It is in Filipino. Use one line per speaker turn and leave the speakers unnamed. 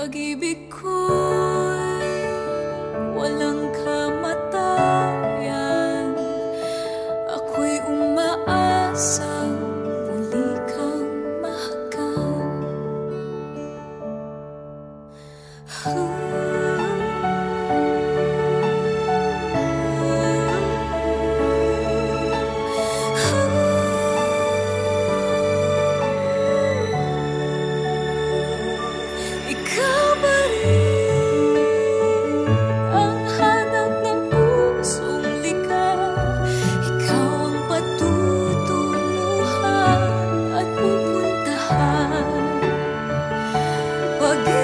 Pag-ibig ko'y walang kamatayan. Ako'y umaasang again.